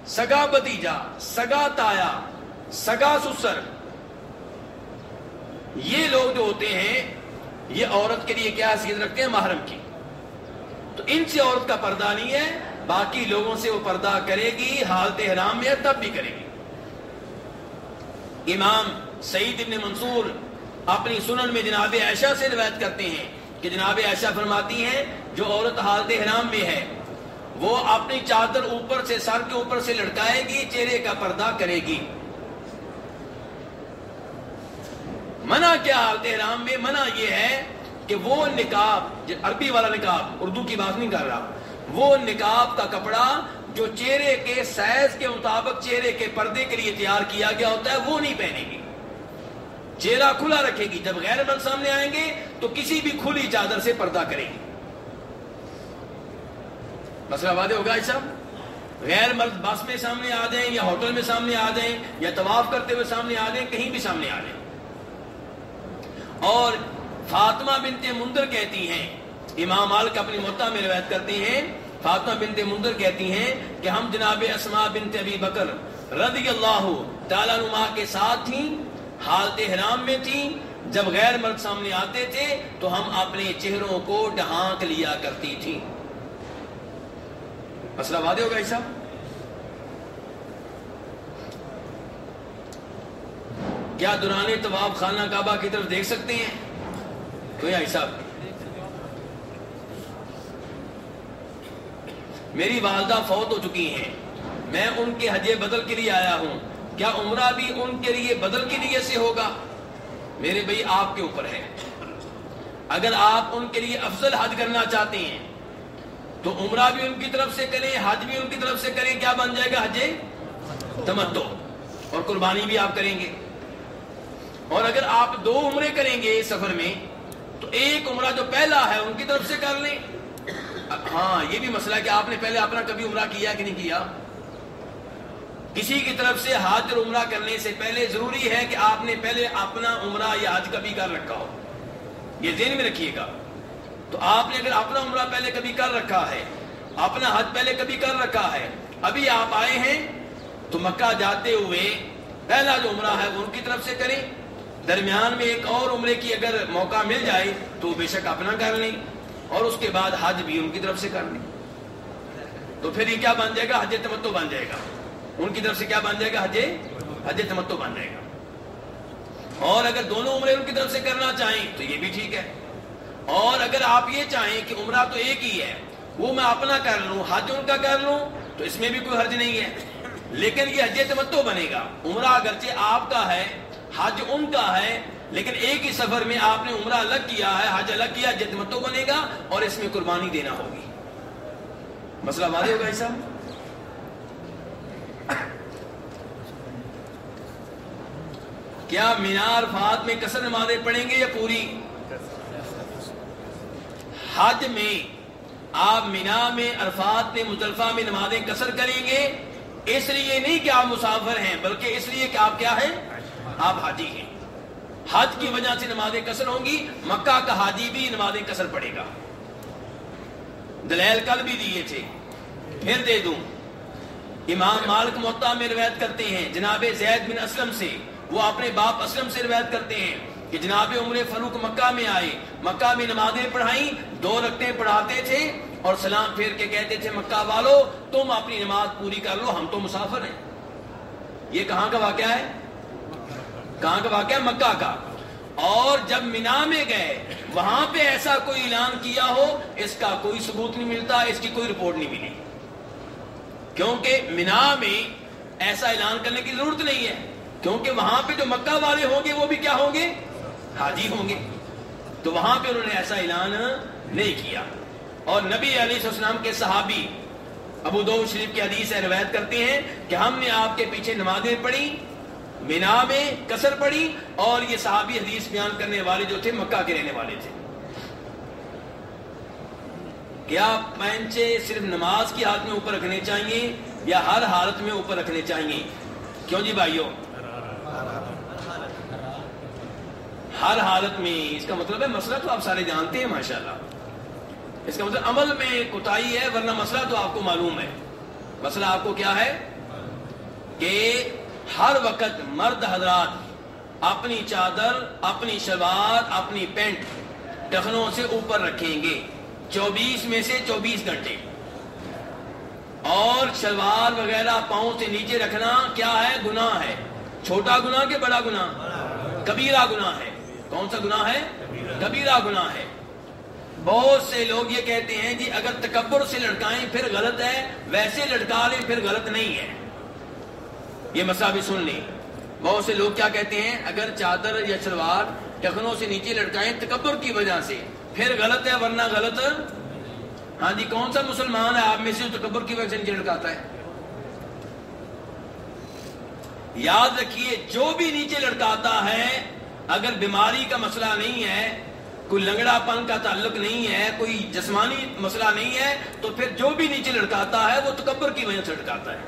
سگا بتیجا، سگا تایا، سگا سسر۔ یہ لوگ جو ہوتے ہیں، یہ عورت کے لیے کیا حیثیت رکھتے ہیں؟ محرم کی۔ تو ان سے عورت کا پردہ نہیں ہے، باقی لوگوں سے وہ پردہ کرے گی، حالت حرام میں تب بھی کرے گی۔ امام سعید ابن منصور اپنی سنن میں جناب عائشہ سے روایت کرتے ہیں کہ جناب عائشہ فرماتی ہیں، جو عورت حالت حرام میں ہے وہ اپنی چادر اوپر سے سر کے اوپر سے لڑکائے گی، چہرے کا پردہ کرے گی۔ منع کیا حالت حرام میں؟ منع یہ ہے کہ وہ نکاب عربی والا نکاب، اردو کی بات نہیں کر رہا، وہ نکاب کا کپڑا جو چہرے کے سائز کے مطابق چہرے کے پردے کے لیے تیار کیا گیا ہوتا ہے، وہ نہیں پہنے گی۔ چہرہ کھلا رکھے گی۔ جب غیر مرد سامنے آئیں گے تو کسی بھی کھلی چادر سے پردہ کرے گی۔ مسئلہ وعدے ہوگا ایسا غیر مرد بس میں سامنے آ جائیں یا ہوٹل میں سامنے آ جائیں یا طواف کرتے ہوئے سامنے آ جائیں، کہیں بھی سامنے آ جائیں۔ اور فاطمہ بنت مندر کہتی ہیں، امام مالک اپنی متا میں روایت کرتے ہیں، فاطمہ بنت مندر کہتی ہیں کہ ہم جناب اسما بنت ابی بکر رضی اللہ تعالیٰ نما کے ساتھ تھیں، حالت حرام میں تھیں، جب غیر مرد سامنے آتے تھے تو ہم اپنے چہروں کو ڈھانک لیا کرتی تھی مسئلہ وعدے ہوگا ایسا کیا دوران طواف خانہ کعبہ کی طرف دیکھ سکتے ہیں؟ کوئی ایسا میری والدہ فوت ہو چکی ہیں۔ میں ان کے حج بدل کے لیے آیا ہوں۔ کیا عمرہ بھی ان کے لیے بدل کے لیے سے ہوگا؟ میرے بھائی، آپ کے اوپر ہے۔ اگر آپ ان کے لیے افضل حج کرنا چاہتے ہیں تو عمرہ بھی ان کی طرف سے کریں، حج بھی ان کی طرف سے کریں، کیا بن جائے گا حج؟ تمتو اور قربانی بھی آپ کریں گے۔ اور اگر آپ دو عمرے کریں گے سفر میں، تو ایک عمرہ جو پہلا ہے ان کی طرف سے کر لیں۔ ہاں یہ بھی مسئلہ ہے کہ آپ نے پہلے اپنا کبھی عمرہ کیا کہ نہیں کیا۔ کسی کی طرف سے حج اور عمرہ کرنے سے پہلے ضروری ہے کہ آپ نے پہلے اپنا عمرہ یا حج کبھی کر رکھا ہو۔ یہ ذہن میں رکھیے گا۔ تو آپ نے اگر اپنا عمرہ پہلے کبھی کر رکھا ہے، اپنا حج پہلے کبھی کر رکھا ہے، ابھی آپ آئے ہیں تو مکہ جاتے ہوئے پہلا جو عمرہ ہے وہ ان کی طرف سے کریں۔ درمیان میں ایک اور عمرے کی اگر موقع مل جائے تو بے شک اپنا کر لیں اور اس کے بعد حج بھی ان کی طرف سے کر لیں۔ تو پھر یہ کیا بن جائے گا؟ حج تمتو بن جائے گا۔ ان کی طرف سے کیا بن جائے گا؟ حج حج تمتو بن جائے گا۔ اور اگر دونوں عمرے ان کی طرف سے کرنا چاہیں تو یہ بھی ٹھیک ہے۔ اور اگر آپ یہ چاہیں کہ عمرہ تو ایک ہی ہے، وہ میں اپنا کر لوں، حج ان کا کر لوں، تو اس میں بھی کوئی حرج نہیں ہے۔ لیکن یہ حج تمتو بنے گا۔ عمرہ اگرچہ آپ کا ہے، حج ان کا ہے، لیکن ایک ہی سفر میں آپ نے عمرہ الگ کیا ہے، حج الگ کیا جد متو بنے گا اور اس میں قربانی دینا ہوگی۔ مسئلہ واضح ہوگا ایسا کیا مینار فات میں کسر نمازیں پڑھیں گے یا پوری؟ حج میں آپ مینا میں، عرفات میں مزدلفہ میں نمازیں کسر کریں گے۔ اس لیے نہیں کہ آپ مسافر ہیں، بلکہ اس لیے کہ آپ کیا ہیں؟ آپ حاجی ہیں۔ حج کی وجہ سے نمازیں کسر ہوں گی، مکہ کا حاجی بھی نمازیں کسر پڑے گا۔ دلیل کل بھی دیے تھے۔ پھر دے دوں۔ امام مالک محتا میں روایت کرتے ہیں، جناب زید بن اسلم سے۔ وہ اپنے باپ اسلم سے روایت کرتے ہیں۔ کہ جناب عمر فروخ مکہ میں آئے، مکہ میں نمازیں پڑھائیں، دو رکھتے پڑھاتے تھے اور سلام پھیر کے کہتے تھے، مکہ والو، تم اپنی نماز پوری کر لو، ہم تو مسافر ہیں۔ یہ کہاں کا واقعہ ہے؟ کہاں کا واقعہ؟ مکہ کا۔ اور جب مینا میں گئے، وہاں پہ ایسا کوئی اعلان کیا ہو، اس کا کوئی ثبوت نہیں ملتا، اس کی کوئی رپورٹ نہیں ملی۔ کیونکہ مینا میں ایسا اعلان کرنے کی ضرورت نہیں ہے۔ کیونکہ وہاں پہ جو مکہ والے ہوں گے، وہ بھی کیا ہوں گے؟ حاجی ہوں گے۔ تو وہاں پہ انہوں نے ایسا اعلان نہیں کیا۔ اور نبی علیہ السلام کے صحابی ابو دو شریف کی حدیث ہے روایت کرتے ہیں کہ ہم نے آپ کے پیچھے نمازیں پڑھی، مینا میں کسر پڑی اور یہ صحابی حدیث بیان کرنے والے جو تھے، مکہ کے رہنے والے تھے۔ کیا پینچے صرف نماز کی حالت میں اوپر رکھنے چاہیے یا ہر حالت میں اوپر رکھنے چاہیے؟ کیوں جی بھائیو؟ ہر حالت میں اس کا مطلب ہے مسئلہ تو آپ سارے جانتے ہیں، ماشاءاللہ۔ اس کا مطلب عمل میں کوتاہی ہے، ورنہ مسئلہ تو آپ کو معلوم ہے۔ مسئلہ آپ کو کیا ہے؟ کہ ہر وقت مرد حضرات اپنی چادر، اپنی شلوار، اپنی پینٹ ٹخنوں سے اوپر رکھیں گے۔ چوبیس میں سے چوبیس گھنٹے۔ اور شلوار وغیرہ پاؤں سے نیچے رکھنا کیا ہے؟ گناہ ہے۔ چھوٹا گناہ کہ بڑا گناہ؟ کبیرہ گناہ ہے۔ کون سا گناہ ہے؟ کبیرہ گناہ ہے۔ بہت سے لوگ یہ کہتے ہیں جی اگر تکبر سے لڑکائیں پھر غلط ہے، ویسے لڑکا لیں پھر غلط نہیں ہے۔ یہ مسئلہ بھی سن لیں۔ بہت سے لوگ کیا کہتے ہیں؟ اگر چادر یا شلوار ٹخنوں سے نیچے لڑکائیں تکبر کی وجہ سے پھر غلط ہے ورنہ غلط۔ ہاں جی کون سا مسلمان ہے آپ میں سے تکبر کی وجہ سے نیچے لڑکاتا ہے؟ یاد رکھیے، جو بھی نیچے لڑکاتا ہے اگر بیماری کا مسئلہ نہیں ہے، کوئی لنگڑا پن کا تعلق نہیں ہے، کوئی جسمانی مسئلہ نہیں ہے، تو پھر جو بھی نیچے لڑکاتا ہے، وہ تکبر کی وجہ سے لڑکاتا ہے۔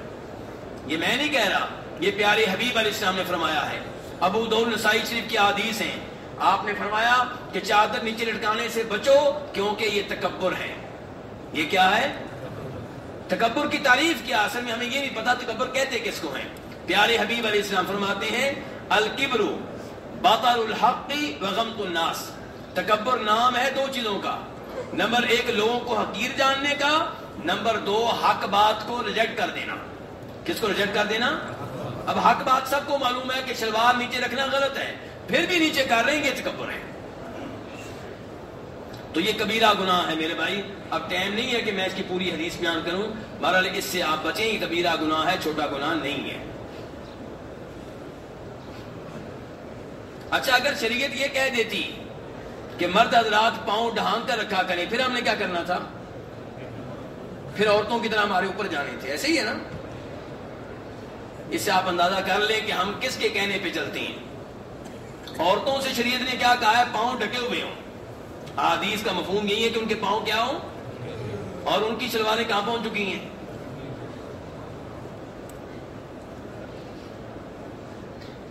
یہ میں نہیں کہہ رہا، یہ پیارے حبیب علیہ السلام نے فرمایا ہے۔ ابو دور نسائی شریف کی حدیث ہیں۔ آپ نے فرمایا کہ چادر نیچے لٹکانے سے بچو، کیونکہ یہ تکبر ہے۔ یہ کیا ہے؟ تکبر کی تعریف کیا؟ اصل میں ہمیں یہ نہیں پتا تکبر کہتے کس کو ہیں۔ پیارے حبیب علیہ السلام فرماتے ہیں الکبرو باطر الحق وغمت الناس۔ تکبر نام ہے دو چیزوں کا۔ نمبر ایک، لوگوں کو حقیر جاننے کا۔ نمبر دو، حق بات کو ریجیکٹ کر دینا۔ کس کو ریجیکٹ کر دینا؟ اب حق بات سب کو معلوم ہے کہ شلوار نیچے رکھنا غلط ہے۔ پھر بھی نیچے کر رہے ہیں یہ تکبر ہے تو یہ کبیرہ گناہ ہے میرے بھائی۔ اب ٹائم نہیں ہے کہ میں اس کی پوری حدیث بیان کروں۔ بہرحال اس سے آپ بچیں، یہ کبیرہ گناہ ہے، چھوٹا گناہ نہیں ہے۔ اچھا اگر شریعت یہ کہہ دیتی کہ مرد حضرات پاؤں ڈھانگ کر رکھا کریں، پھر ہم نے کیا کرنا تھا؟ پھر عورتوں کی طرح ہمارے اوپر جانے تھے، ایسے ہی ہے نا؟ اس سے آپ اندازہ کر لیں کہ ہم کس کے کہنے پہ چلتے ہیں۔ عورتوں سے شریعت نے کیا کہا ہے؟ پاؤں ڈھکے ہوئے ہوں۔ حدیث کا مفہوم یہی ہے کہ ان کے پاؤں کیا ہوں؟ اور ان کی شلواریں کہاں پہنچ چکی ہیں؟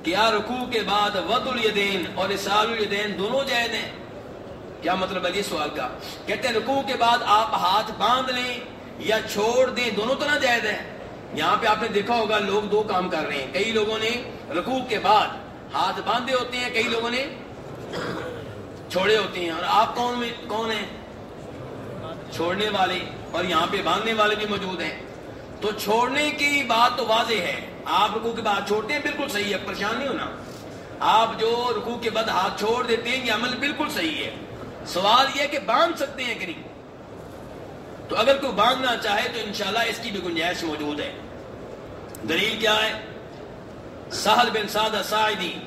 کیا رکوع کے بعد ود الیدین اور اسال الیدین دونوں جائز ہیں۔ کیا مطلب ہے یہ سوال کا؟ کہتے ہیں رکوع کے بعد آپ ہاتھ باندھ لیں یا چھوڑ دیں، دونوں تو نہ جائز ہیں۔ یہاں پہ آپ نے دیکھا ہوگا لوگ دو کام کر رہے ہیں۔ کئی لوگوں نے رکوع کے بعد ہاتھ باندھے ہوتے ہیں، کئی لوگوں نے چھوڑے ہوتے ہیں۔ اور آپ کون میں کون ہیں؟ چھوڑنے والے اور یہاں پہ باندھنے والے بھی موجود ہیں۔ تو چھوڑنے کی بات تو واضح ہے۔ آپ رکوع کے بعد چھوڑتے ہیں، بالکل صحیح ہے پریشان نہیں ہونا۔ آپ جو رکوع کے بعد ہاتھ چھوڑ دیتے ہیں، یہ عمل بالکل صحیح ہے۔ سوال یہ کہ باندھ سکتے ہیں کہ نہیں؟ تو اگر کوئی باندھنا چاہے تو انشاءاللہ اس کی بھی گنجائش موجود ہے۔ دلیل کیا ہے؟ سہل بن سعد سعیدی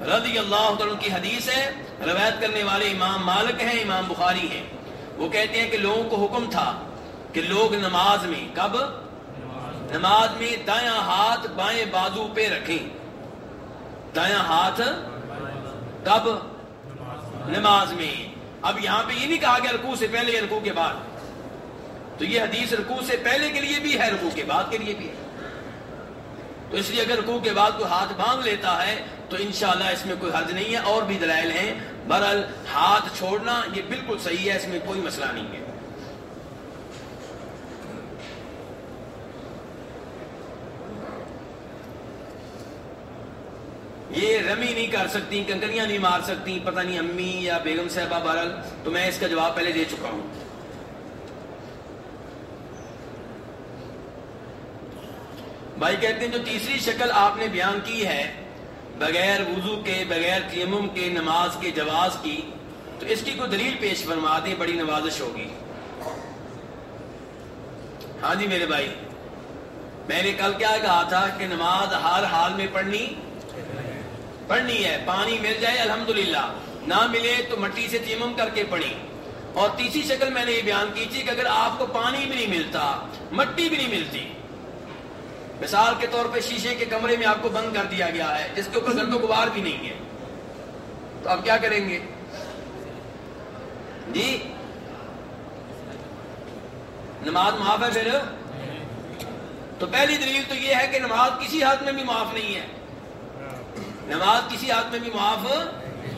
رضی اللہ عنہ کی حدیث ہے۔ روایت کرنے والے امام مالک ہیں، امام بخاری ہیں۔ وہ کہتے ہیں کہ لوگوں کو حکم تھا کہ لوگ نماز میں کب نماز میں دایاں ہاتھ بائیں بازو پہ رکھیں۔ دایاں ہاتھ کب؟ نماز میں۔ اب یہاں پہ یہ نہیں کہا گیا رکوع سے پہلے یا رکوع کے بعد۔ تو یہ حدیث رکوع سے پہلے کے لیے بھی ہے، رکوع کے بعد کے لیے بھی ہے۔ تو اس لیے اگر رکوع کے بعد کوئی ہاتھ باندھ لیتا ہے، تو انشاءاللہ اس میں کوئی حرج نہیں ہے، اور بھی دلائل ہیں۔ بہرحال ہاتھ چھوڑنا یہ بالکل صحیح ہے، اس میں کوئی مسئلہ نہیں ہے۔ یہ رمی نہیں کر سکتی، کنکریاں نہیں مار سکتی، پتہ نہیں امی یا بیگم صاحبہ بہرحال تو میں اس کا جواب پہلے دے چکا ہوں۔ بھائی کہتے ہیں جو تیسری شکل آپ نے بیان کی ہے، بغیر وضو کے، بغیر تیمم کے، نماز کے، جواز کی، تو اس کی کوئی دلیل پیش فرما دیں، بڑی نوازش ہوگی۔ ہاں جی میرے بھائی، میں نے کل کیا کہا تھا کہ نماز ہر حال میں پڑھنی پڑھنی ہے، پانی مل جائے، الحمدللہ۔ نہ ملے تو مٹی سے تیمم کر کے پڑھی۔ اور تیسری شکل میں نے یہ بیان کی تھی کہ اگر آپ کو پانی بھی نہیں ملتا، مٹی بھی نہیں ملتی۔ مثال کے طور پہ شیشے کے کمرے میں آپ کو بند کر دیا گیا ہے، جس کے اوپر گرد و غبار بھی نہیں ہے۔ تو آپ کیا کریں گے؟ جی؟ نماز معاف ہے پھر؟ تو پہلی دلیل تو یہ ہے کہ نماز کسی ہاتھ میں بھی معاف نہیں ہے۔ نماز کسی ہاتھ میں بھی معاف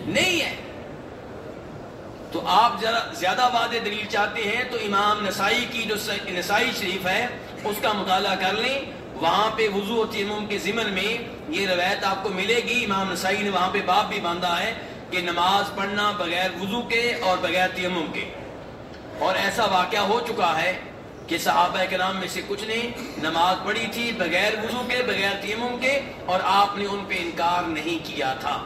نہیں ہے۔ تو آپ ذرا زیادہ واضح دلیل چاہتے ہیں تو امام نسائی کی جو نسائی شریف ہے، اس کا مطالعہ کر لیں۔ وہاں پہ وضو و تیمم کے ضمن میں یہ روایت آپ کو ملے گی۔ امام نسائی نے وہاں پہ باپ بھی باندھا ہے کہ نماز پڑھنا بغیر وضو کے اور بغیر تیمم کے۔ اور ایسا واقعہ ہو چکا ہے کہ صحابہ کرام میں سے کچھ نے نماز پڑھی تھی بغیر وضو کے بغیر تیمم کے اور آپ نے ان پہ انکار نہیں کیا تھا۔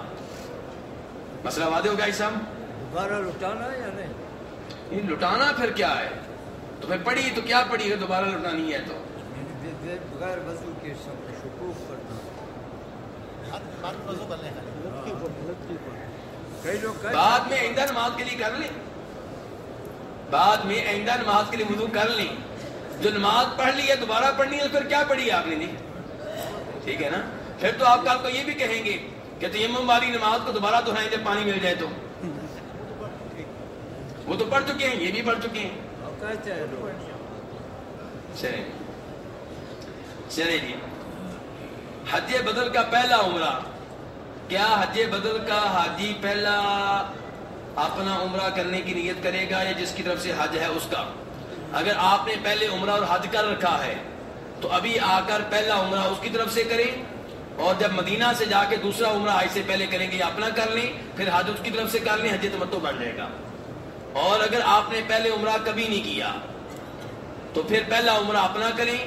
مسئلہ وعدے ہو گیا صاحب؟ دوبارہ لٹانا یا نہیں؟ یہ لٹانا پھر کیا ہے؟ تو پھر پڑھی تو کیا پڑھی ہے؟ دوبارہ لٹانی ہے تو۔ بغیر وضو کے سب شکوک کرنا کہتے بعد میں آئندہ نماز کے لیے کر لیں۔ بعد میں آئندہ نماز کے لیے وضو کر لیں۔ جو نماز پڑھ لی ہے، دوبارہ پڑھنی ہے تو پھر کیا پڑھی آپ نے؟ نہیں. ٹھیک ہے نا؟ پھر تو آپ کل کو یہ بھی کہیں گے کہ تیمم والی نماز کو دوبارہ دہرائیں جب پانی مل جائے تو۔ وہ تو پڑھ چکے ہیں، یہ بھی پڑھ چکے ہیں۔ اور چلیں چلے جی۔ حج بدل کا پہلا عمرہ۔ کیا حج بدل کا حاجی پہلا اپنا عمرہ کرنے کی نیت کرے گا یا جس کی طرف سے حج ہے اس کا؟ اگر آپ نے پہلے عمرہ اور حج کر رکھا ہے، تو ابھی آ کر پہلا عمرہ اس کی طرف سے کریں۔ اور جب مدینہ سے جا کے دوسرا عمرہ حج سے پہلے کریں گے یا اپنا کر لیں، پھر حج اس کی طرف سے کر لیں، حج تمتو بن جائے گا۔ اور اگر آپ نے پہلے عمرہ کبھی نہیں کیا، تو پھر پہلا عمرہ اپنا کریں،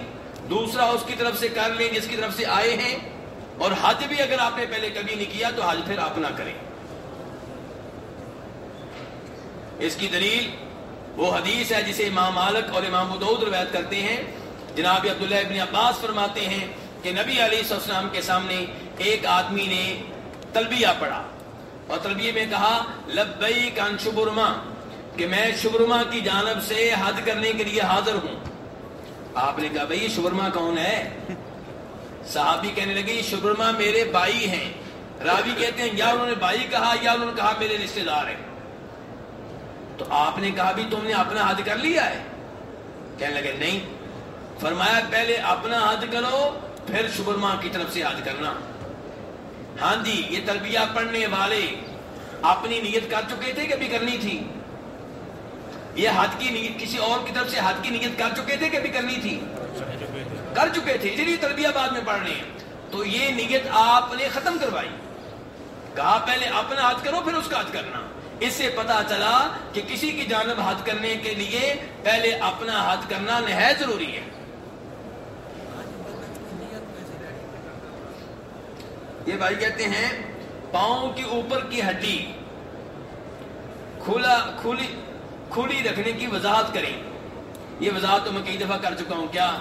دوسرا اس کی طرف سے کر لیں، جس کی طرف سے آئے ہیں۔ اور حج بھی اگر آپ نے پہلے کبھی نہیں کیا، تو حج پھر اپنا کریں۔ اس کی دلیل وہ حدیث ہے جسے امام مالک اور امام ادود روایت کرتے ہیں۔ جناب عبداللہ ابن عباس فرماتے ہیں کہ نبی علیہ السلام کے سامنے ایک آدمی نے تلبیہ پڑھا اور تلبیہ میں کہا لبئی کان شبرما کہ میں شبرما کی جانب سے حج کرنے کے لیے حاضر ہوں۔ آپ نے کہا، بھائی، شبرما کون ہے؟ صحابی کہنے لگے، شبرما میرے بھائی ہیں۔ راوی کہتے ہیں، یا انہوں نے بھائی کہا یا انہوں نے کہا میرے رشتہ دار ہیں۔ تو آپ نے کہا بھی تم نے اپنا حد کر لیا ہے۔ کہنے لگے، نہیں۔ فرمایا، پہلے اپنا حد کرو، پھر شبرما کی طرف سے حد کرنا۔ ہاں جی یہ تربیہ پڑھنے والے اپنی نیت کر چکے تھے کہ بھی کرنی تھی؟ یہ حد کی نیت، کسی اور کی طرف سے حد کی نیت کر چکے تھے کہ بھی کرنی تھی؟ کر چکے تھے، اسی لیے تربیہ بعد میں پڑھ رہے ہیں۔ تو یہ نیت آپ نے ختم کروائی۔ کہا، پہلے اپنا حد کرو، پھر اس کا حد کرنا۔ اس سے پتا چلا کہ کسی کی جانب حد کرنے کے لیے پہلے اپنا حد کرنا نہایت ضروری ہے۔ یہ بھائی کہتے ہیں، پاؤں کے اوپر کی ہڈی کھلا، کھلی کھلی رکھنے کی وضاحت کریں۔ یہ وضاحت تو میں کئی دفعہ کر چکا ہوں، کیا؟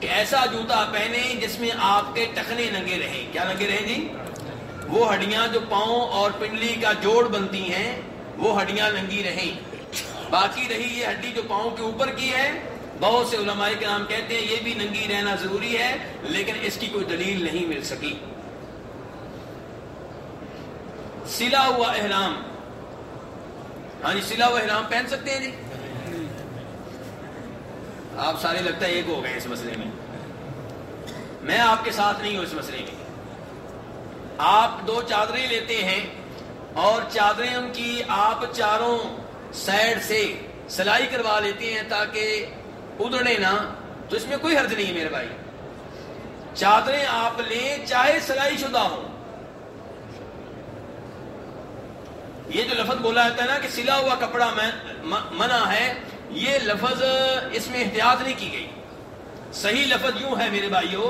کہ ایسا جوتا پہنے جس میں آپ کے ٹخنے ننگے رہیں۔ کیا ننگے رہیں جی؟ وہ ہڈیاں جو پاؤں اور پنڈلی کا جوڑ بنتی ہیں، وہ ہڈیاں ننگی رہیں۔ باقی رہی یہ ہڈی جو پاؤں کے اوپر کی ہے، بہت سے علماء کے نام کہتے ہیں یہ بھی ننگی رہنا ضروری ہے، لیکن اس کی کوئی دلیل نہیں مل سکی۔ سلا ہوا احرام۔ ہاں جی سلا ہوا احرام پہن سکتے ہیں جی؟ آپ سارے لگتا ہے ایک ہو گئے اس مسئلے میں۔ میں آپ کے ساتھ نہیں ہوں اس مسئلے میں۔ آپ دو چادریں لیتے ہیں اور چادریں ان کی آپ چاروں سائڈ سے سلائی کروا لیتے ہیں تاکہ ادڑے نہ، تو اس میں کوئی حرج نہیں ہے میرے بھائی۔ چادریں آپ لیں چاہے سلائی شدہ ہوں۔ یہ جو لفظ بولا جاتا ہے نا کہ سلا ہوا کپڑا منع ہے، یہ لفظ اس میں احتیاط نہیں کی گئی۔ صحیح لفظ یوں ہے میرے بھائیوں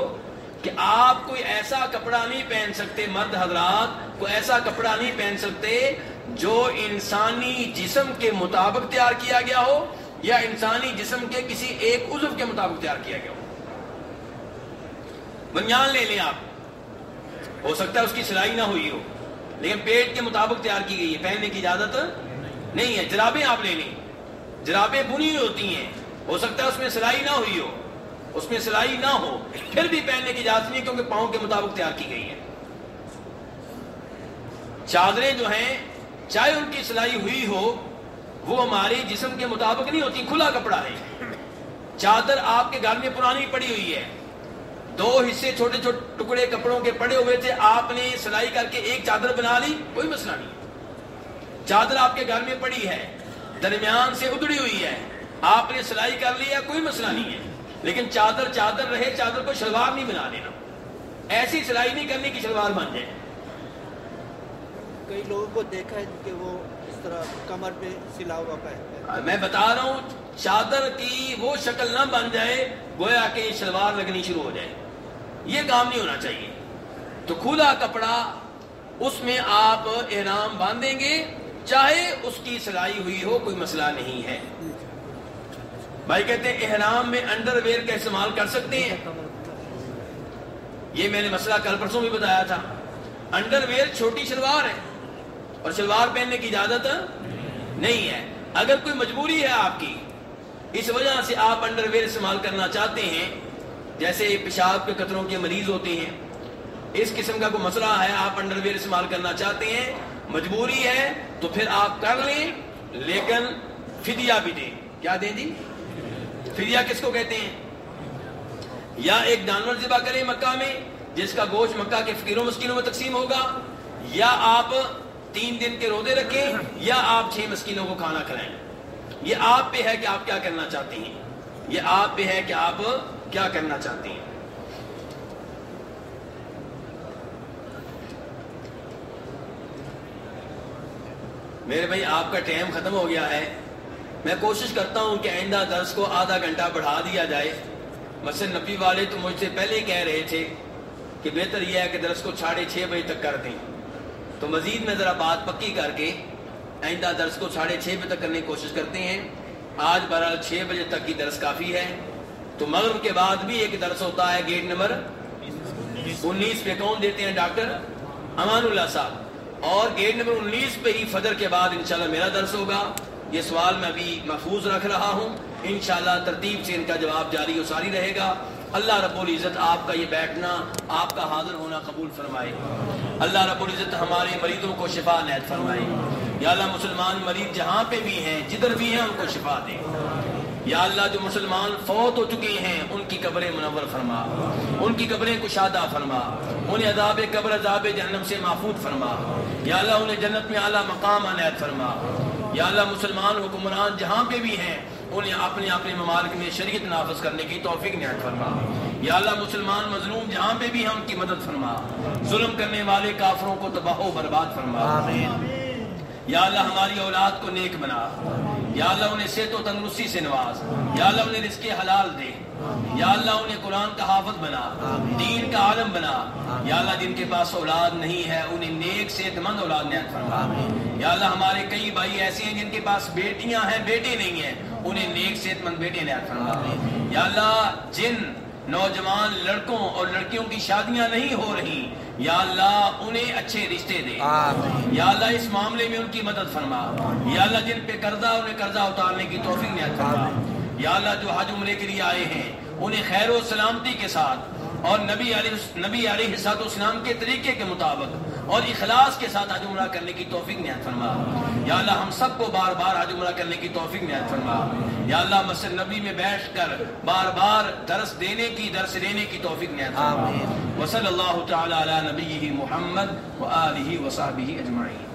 کہ آپ کوئی ایسا کپڑا نہیں پہن سکتے، مرد حضرات، کوئی ایسا کپڑا نہیں پہن سکتے جو انسانی جسم کے مطابق تیار کیا گیا ہو یا انسانی جسم کے کسی ایک عضو کے مطابق تیار کیا گیا ہو۔ بنیان لے لیں آپ۔ ہو سکتا ہے اس کی سلائی نہ ہوئی ہو، لیکن پیٹ کے مطابق تیار کی گئی ہے۔ پہننے کی اجازت نہیں ہے۔ جرابیں آپ لے لیں۔ جرابیں بنی ہوتی ہیں۔ ہو سکتا ہے اس میں سلائی نہ ہوئی ہو۔ اس میں سلائی نہ ہو، پھر بھی پہننے کی اجازت نہیں کیونکہ پاؤں کے مطابق تیار کی گئی ہے چادریں جو ہیں، چاہے ان کی سلائی ہوئی ہو، وہ ہمارے جسم کے مطابق نہیں ہوتی، کھلا کپڑا ہے۔ چادر آپ کے گھر میں پرانی پڑی ہوئی ہے۔ دو حصے چھوٹے چھوٹے ٹکڑے کپڑوں کے پڑے ہوئے تھے، آپ نے سلائی کر کے ایک چادر بنا لی، کوئی مسئلہ نہیں۔ چادر آپ کے گھر میں پڑی ہے، درمیان سے ادڑی ہوئی ہے۔ آپ نے سلائی کر لی ہے، کوئی مسئلہ نہیں ہے۔ لیکن چادر چادر رہے چادر کو شلوار نہیں بنا لینا ایسی سلائی نہیں کرنی کہ شلوار بن جائے۔ کئی لوگوں کو دیکھا ہے کہ وہ اس طرح کمر پہ سلا ہوا پہنتے ہیں۔ میں بتا رہا ہوں چادر کی وہ شکل نہ بن جائے گویا کہ شلوار لگنی شروع ہو جائے۔ یہ کام نہیں ہونا چاہیے۔ تو کھلا کپڑا اس میں آپ احرام باندھیں گے چاہے اس کی سلائی ہوئی ہو کوئی مسئلہ نہیں ہے۔ بھائی کہتے ہیں احرام میں انڈر ویئر کا استعمال کر سکتے ہیں۔ یہ میں نے مسئلہ کل پرسوں بھی بتایا تھا۔ انڈر ویئر چھوٹی شلوار ہے۔ اور شلوار پہننے کی اجازت نہیں ہے۔ اگر کوئی مجبوری ہے آپ کی، اس وجہ سے آپ انڈر ویئر استعمال کرنا چاہتے ہیں۔ جیسے پیشاب کے قطروں کے مریض ہوتے ہیں۔ اس قسم کا کوئی مسئلہ ہے، آپ انڈر ویئر استعمال کرنا چاہتے ہیں۔ مجبوری ہے تو پھر آپ کر لیں، لیکن فدیہ بھی دیں۔ کیا دیں جی؟ فدیہ کس کو کہتے ہیں؟ یا ایک جانور ذبح کریں مکہ میں، جس کا گوشت مکہ کے فقیروں، مسکینوں میں تقسیم ہوگا۔ یا آپ تین دن کے روزے رکھیں، یا آپ چھ مسکینوں کو کھانا کھلائیں۔ یہ آپ پہ ہے کہ آپ کیا کرنا چاہتے ہیں۔ یہ آپ پہ ہے کہ آپ کیا کرنا چاہتے ہیں۔ میرے بھائی، آپ کا ٹائم ختم ہو گیا ہے۔ میں کوشش کرتا ہوں کہ آئندہ درس کو آدھا گھنٹہ بڑھا دیا جائے۔ مسجد نبی والے تو مجھ سے پہلے ہی کہہ رہے تھے کہ بہتر یہ ہے کہ درس کو ساڑھے چھ بجے تک کر دیں۔ تو مزید میں ذرا بات پکی کر کے آئندہ درس کو ساڑھے چھ بجے تک کرنے کی کوشش کرتے ہیں۔ آج بہرحال چھ بجے تک کی درس کافی ہے۔ تو مغرب کے بعد بھی ایک درس ہوتا ہے گیٹ نمبر انیس پہ۔ کون دیتے ہیں ڈاکٹر؟ امان اللہ صاحب۔ اور گیٹ نمبر انیس پہ ہی فجر کے بعد انشاءاللہ میرا درس ہوگا۔ یہ سوال میں ابھی محفوظ رکھ رہا ہوں۔ انشاءاللہ ترتیب سے ان کا جواب جاری و ساری رہے گا۔ اللہ رب العزت آپ کا یہ بیٹھنا، آپ کا حاضر ہونا قبول فرمائے۔ اللہ رب العزت ہمارے مریضوں کو شفا نیت فرمائے۔ یا اللہ مسلمان مریض جہاں پہ بھی ہیں، جدھر بھی ہیں، ان کو شفا دے۔ یا اللہ جو مسلمان فوت ہو چکے ہیں ان کی قبریں منور فرما۔ ان کی قبریں کشادہ فرما۔ انہیں عذاب قبر عذاب جہنم سے محفوظ فرما۔ یا اللہ انہیں جنت میں اعلیٰ مقام عنایت فرما۔ یا اللہ مسلمان حکمران جہاں پہ بھی ہیں انہیں اپنے اپنے ممالک میں شریعت نافذ کرنے کی توفیق نعت فرما۔ یا اللہ مسلمان مظلوم جہاں پہ بھی ہیں ان کی مدد فرما۔ ظلم کرنے والے کافروں کو تباہ و برباد فرما۔ آمین۔ یا اللہ ہماری اولاد کو نیک بنا۔ یا اللہ انہیں صحت و تندرستی سے نواز یا اللہ انہیں رزق حلال دے یا اللہ انہیں قرآن کا حافظ بنا دین کا عالم بنا۔ یا اللہ جن کے پاس اولاد نہیں ہے انہیں نیک صحت مند اولاد نیت فرما۔ یا اللہ ہمارے کئی بھائی ایسے ہیں جن کے پاس بیٹیاں ہیں بیٹے نہیں ہیں انہیں نیک صحت مند بیٹے نیت فرما۔ یا اللہ جن نوجوان لڑکوں اور لڑکیوں کی شادیاں نہیں ہو رہی۔ یا اللہ انہیں اچھے رشتے دے۔ آمین۔ یا اللہ اس معاملے میں ان کی مدد فرما۔ یا اللہ جن پہ قرضہ انہیں قرضہ اتارنے کی توفیق نعت فرما۔ یا اللہ جو حج عمرے کے لیے آئے ہیں انہیں خیر و سلامتی کے ساتھ اور نبی علیہ نبی علیہ الصلوۃ والسلام کے طریقے کے مطابق اور اخلاص کے ساتھ حج عمرہ کرنے کی توفیق نعت فرما۔ یا اللہ ہم سب کو بار بار حج عمرہ کرنے کی توفیق نعت فرما۔ یا اللہ مسجد نبی میں بیٹھ کر بار بار درس دینے کی درس لینے کی توفیق نعت فرما۔ وصلی اللہ تعالی علی نبیہ محمد و آلہ و صحبہ اجمعین۔